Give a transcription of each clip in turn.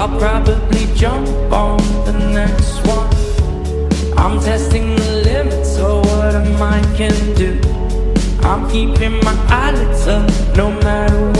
I'll probably jump on the next one. I'm testing the limits of what a mind can do. I'm keeping my eyelids up no matter what.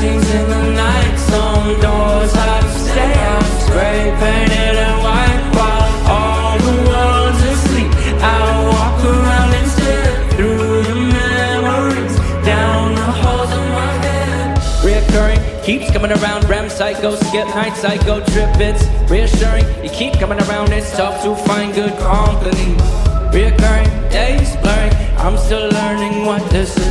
Routines in the night, some doors have out, spray painted and white while all the world's asleep. I walk around instead through the memories, down the halls of my head. Reoccurring, keeps coming around. REM cycle, skip night cycle, trip. It's reassuring. You keep coming around. It's tough to find good company. Reoccurring, days blurring. I'm still learning what this is.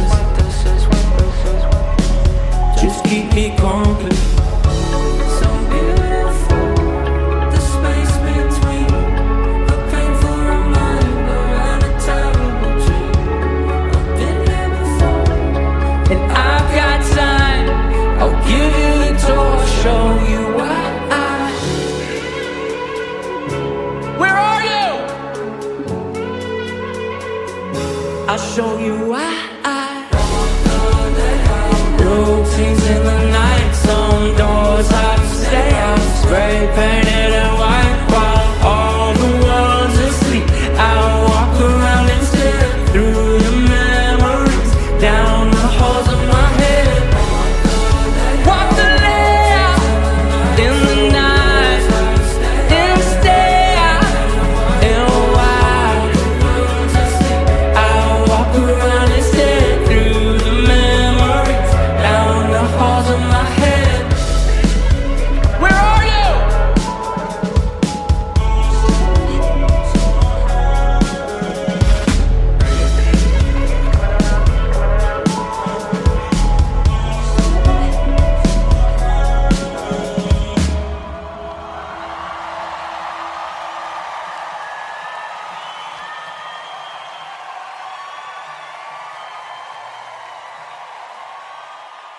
I'll show you why. Routines in the night, some doors to stay out, and